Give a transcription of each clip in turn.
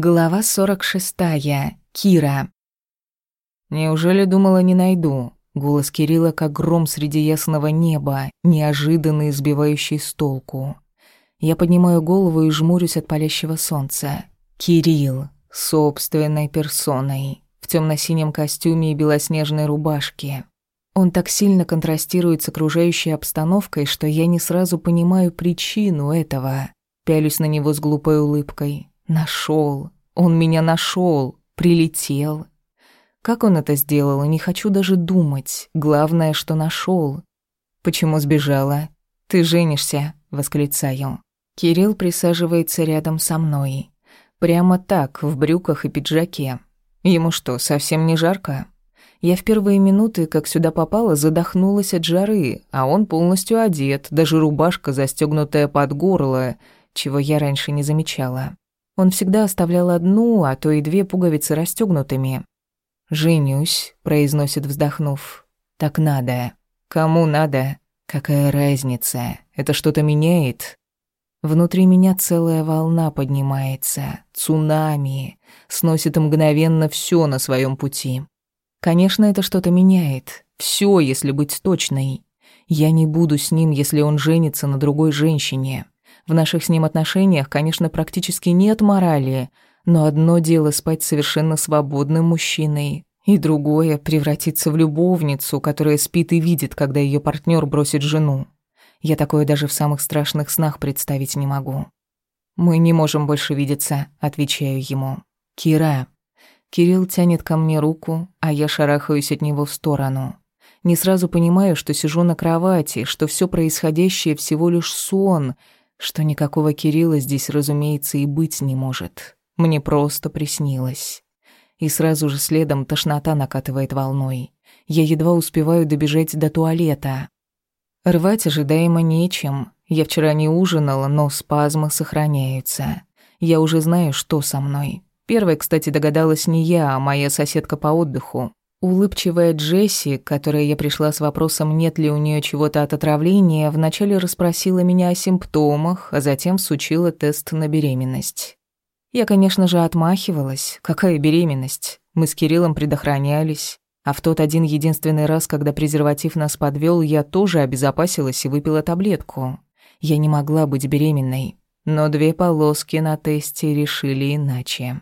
Глава 46. Кира. «Неужели думала, не найду?» Голос Кирилла, как гром среди ясного неба, неожиданно избивающий с толку. Я поднимаю голову и жмурюсь от палящего солнца. Кирилл. Собственной персоной. В темно-синем костюме и белоснежной рубашке. Он так сильно контрастирует с окружающей обстановкой, что я не сразу понимаю причину этого. Пялюсь на него с глупой улыбкой. Нашел. Он меня нашел. Прилетел. Как он это сделал, не хочу даже думать. Главное, что нашел. Почему сбежала? Ты женишься, восклицаю. Кирилл присаживается рядом со мной. Прямо так, в брюках и пиджаке. Ему что, совсем не жарко? Я в первые минуты, как сюда попала, задохнулась от жары, а он полностью одет, даже рубашка, застегнутая под горло, чего я раньше не замечала. Он всегда оставлял одну, а то и две пуговицы расстёгнутыми. «Женюсь», — произносит, вздохнув. «Так надо. Кому надо? Какая разница? Это что-то меняет?» Внутри меня целая волна поднимается, цунами, сносит мгновенно все на своем пути. Конечно, это что-то меняет. Все, если быть точной. Я не буду с ним, если он женится на другой женщине. В наших с ним отношениях, конечно, практически нет морали, но одно дело спать совершенно свободным мужчиной, и другое — превратиться в любовницу, которая спит и видит, когда ее партнер бросит жену. Я такое даже в самых страшных снах представить не могу. «Мы не можем больше видеться», — отвечаю ему. «Кира». Кирилл тянет ко мне руку, а я шарахаюсь от него в сторону. Не сразу понимаю, что сижу на кровати, что все происходящее всего лишь сон — что никакого Кирилла здесь, разумеется, и быть не может. Мне просто приснилось. И сразу же следом тошнота накатывает волной. Я едва успеваю добежать до туалета. Рвать ожидаемо нечем. Я вчера не ужинала, но спазмы сохраняются. Я уже знаю, что со мной. Первой, кстати, догадалась не я, а моя соседка по отдыху. Улыбчивая Джесси, которая я пришла с вопросом, нет ли у нее чего-то от отравления, вначале расспросила меня о симптомах, а затем сучила тест на беременность. Я, конечно же, отмахивалась. Какая беременность? Мы с Кириллом предохранялись. А в тот один единственный раз, когда презерватив нас подвел, я тоже обезопасилась и выпила таблетку. Я не могла быть беременной. Но две полоски на тесте решили иначе.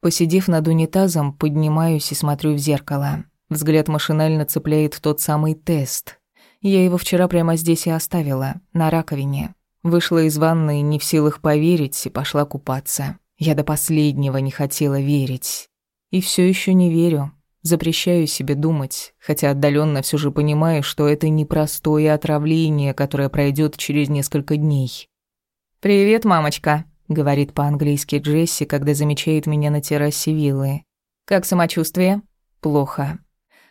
Посидев над унитазом, поднимаюсь и смотрю в зеркало. Взгляд машинально цепляет тот самый тест. Я его вчера прямо здесь и оставила, на раковине. Вышла из ванны, не в силах поверить, и пошла купаться. Я до последнего не хотела верить. И все еще не верю. Запрещаю себе думать, хотя отдаленно все же понимаю, что это непростое отравление, которое пройдет через несколько дней. «Привет, мамочка», Говорит по-английски Джесси, когда замечает меня на террасе виллы. «Как самочувствие?» «Плохо».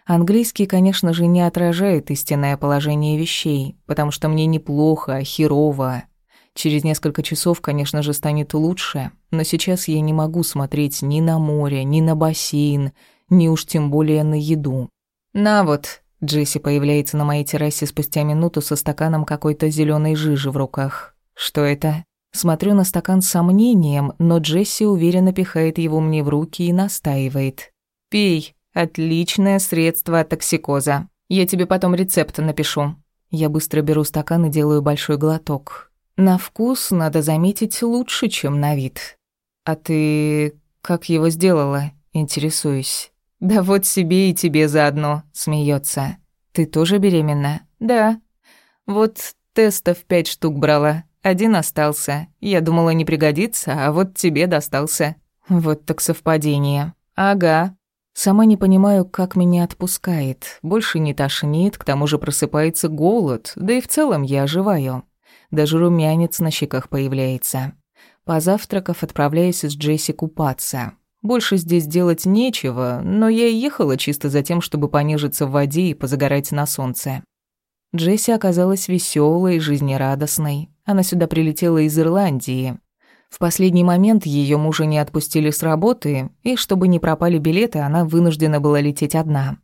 Английский, конечно же, не отражает истинное положение вещей, потому что мне неплохо, херово. Через несколько часов, конечно же, станет лучше, но сейчас я не могу смотреть ни на море, ни на бассейн, ни уж тем более на еду. «На вот», — Джесси появляется на моей террасе спустя минуту со стаканом какой-то зеленой жижи в руках. «Что это?» Смотрю на стакан с сомнением, но Джесси уверенно пихает его мне в руки и настаивает. «Пей. Отличное средство от токсикоза. Я тебе потом рецепт напишу». Я быстро беру стакан и делаю большой глоток. На вкус, надо заметить, лучше, чем на вид. «А ты... как его сделала?» – интересуюсь. «Да вот себе и тебе заодно», – смеется. «Ты тоже беременна?» «Да. Вот тестов пять штук брала. Один остался. Я думала, не пригодится, а вот тебе достался. Вот так совпадение. Ага. Сама не понимаю, как меня отпускает. Больше не тошнит, к тому же просыпается голод, да и в целом я оживаю. Даже румянец на щеках появляется. Позавтракав, отправляюсь с Джесси купаться. Больше здесь делать нечего, но я ехала чисто за тем, чтобы понежиться в воде и позагорать на солнце. Джесси оказалась веселой, и жизнерадостной. Она сюда прилетела из Ирландии. В последний момент ее мужа не отпустили с работы, и чтобы не пропали билеты, она вынуждена была лететь одна.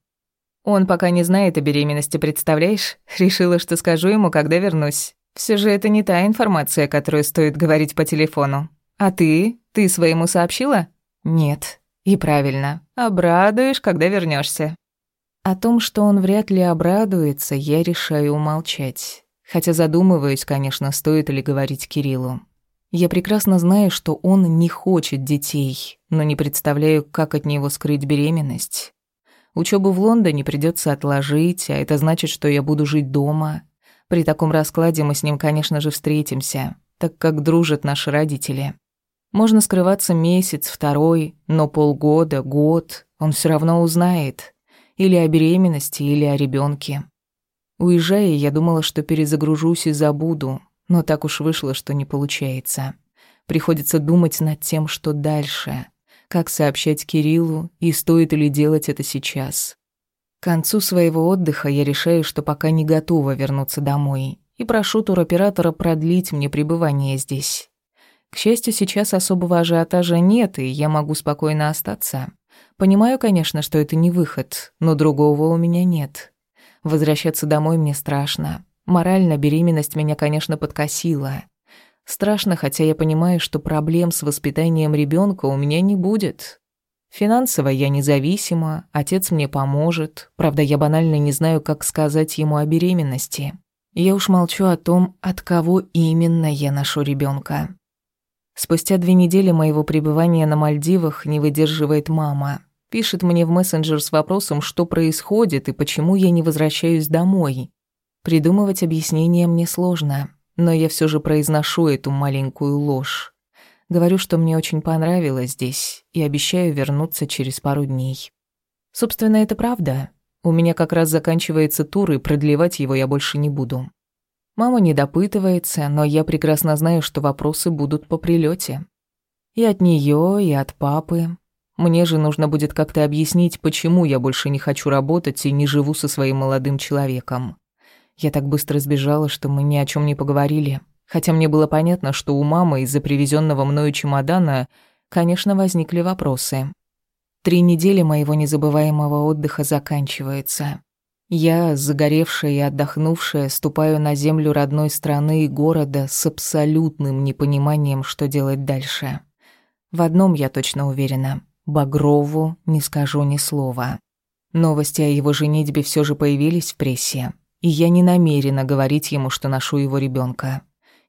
Он пока не знает о беременности, представляешь? Решила, что скажу ему, когда вернусь. Все же это не та информация, которую стоит говорить по телефону. А ты? Ты своему сообщила? Нет. И правильно. Обрадуешь, когда вернешься. О том, что он вряд ли обрадуется, я решаю умолчать. Хотя задумываюсь, конечно, стоит ли говорить Кириллу. Я прекрасно знаю, что он не хочет детей, но не представляю, как от него скрыть беременность. Учебу в Лондоне придется отложить, а это значит, что я буду жить дома. При таком раскладе мы с ним, конечно же, встретимся, так как дружат наши родители. Можно скрываться месяц, второй, но полгода, год, он все равно узнает или о беременности, или о ребенке. Уезжая, я думала, что перезагружусь и забуду, но так уж вышло, что не получается. Приходится думать над тем, что дальше, как сообщать Кириллу и стоит ли делать это сейчас. К концу своего отдыха я решаю, что пока не готова вернуться домой, и прошу туроператора продлить мне пребывание здесь. К счастью, сейчас особого ажиотажа нет, и я могу спокойно остаться. Понимаю, конечно, что это не выход, но другого у меня нет. Возвращаться домой мне страшно. Морально беременность меня, конечно, подкосила. Страшно, хотя я понимаю, что проблем с воспитанием ребенка у меня не будет. Финансово я независима, отец мне поможет. Правда, я банально не знаю, как сказать ему о беременности. Я уж молчу о том, от кого именно я ношу ребенка. Спустя две недели моего пребывания на Мальдивах не выдерживает мама. Пишет мне в мессенджер с вопросом, что происходит и почему я не возвращаюсь домой. Придумывать объяснение мне сложно, но я все же произношу эту маленькую ложь. Говорю, что мне очень понравилось здесь и обещаю вернуться через пару дней. Собственно, это правда. У меня как раз заканчивается тур, и продлевать его я больше не буду. Мама не допытывается, но я прекрасно знаю, что вопросы будут по прилете. И от нее, и от папы. Мне же нужно будет как-то объяснить, почему я больше не хочу работать и не живу со своим молодым человеком. Я так быстро сбежала, что мы ни о чем не поговорили. Хотя мне было понятно, что у мамы из-за привезенного мною чемодана, конечно, возникли вопросы. Три недели моего незабываемого отдыха заканчивается. Я, загоревшая и отдохнувшая, ступаю на землю родной страны и города с абсолютным непониманием, что делать дальше. В одном я точно уверена. Багрову не скажу ни слова. Новости о его женитьбе все же появились в прессе, и я не намерена говорить ему, что ношу его ребенка.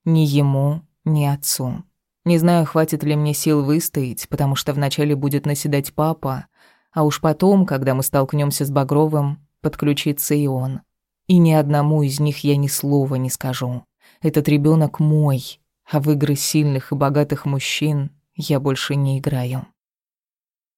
Ни ему, ни отцу. Не знаю, хватит ли мне сил выстоять, потому что вначале будет наседать папа, а уж потом, когда мы столкнемся с Багровым, подключиться и он. И ни одному из них я ни слова не скажу. Этот ребенок мой, а в игры сильных и богатых мужчин я больше не играю.